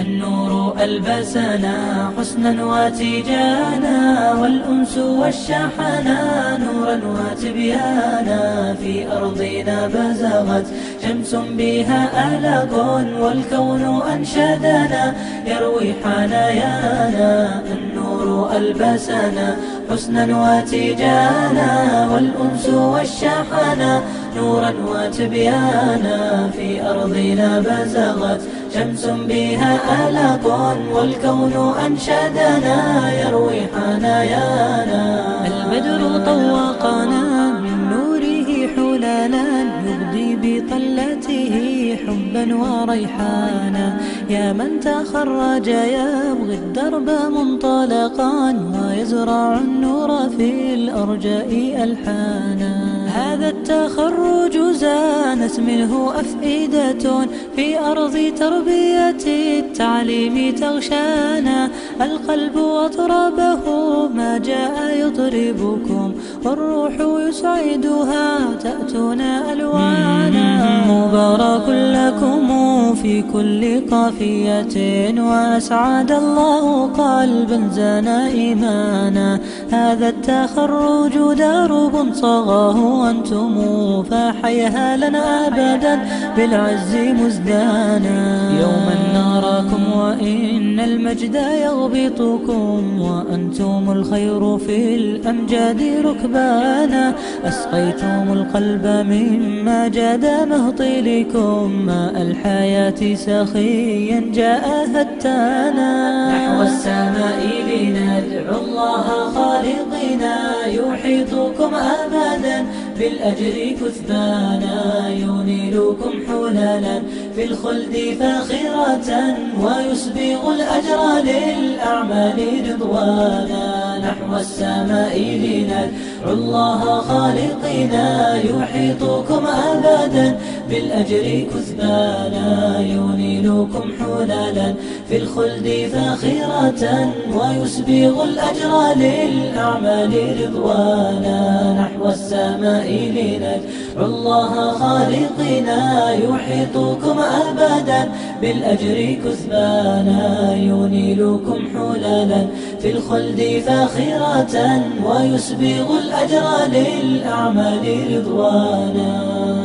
النور ألبسنا حسنا وتيجانا والأنس والشحنا نورا وتبيانا. في أرضنا بزغت شمس بها ألق والكون أنشدنا. يروي حنايانا النور ألبسنا حسنا وتيجانا والأنس والشحنا نورا وتبيانا في أرضنا بزغت شمس بها ألق والكون أنشدنا يروي حنايانا البدر طوقنا من نوره حلالا يغدي بطلته حبا وريحانا. يا من تخرج يبغي الدرب منطلقا. ويزرع النور في الأرجاء ألحانا. هذا التخرج زانت منه أفئدة في أرض تربية التعليم تغشانا. القلب أطربه ما جاء يطربكم والروح يسعدها تأتنا ألوانا. مبارك لكم في كل قافية وأسعد الله قلبا زنا إيمانا. هذا التخرج درب صغاه أنتم فحيها لنا أبدا بالعز مزدانا. يوما نراكم وإن المجد يغبطكم وأنتم الخير في الأمجاد ركبانا. أسقيتم القلب مما جاد مهطلكم ماء الحياة سخيا جاء هتانا. نحو السماء لندعو الله خالقنا يحيطكم أبدا بالأجر كثبانا ينيلكم حلالا في الخلد فاخرة ويسبغ الأجر للأعمال رضوانا. نحو السماء لندعو الله خالقنا يحيطكم أبدا. بالأجر كثبانا ينيلكم حلالا. في الخلد فاخرة ويسبغ الأجر للأعمال رضوانا. نحو السماء لندعو الله خالقنا يحيطكم أبدا. بالأجر كثبانا ينيلكم حلالا. في الخلد فاخرة ويسبغ الأجر للأعمال رضوانا.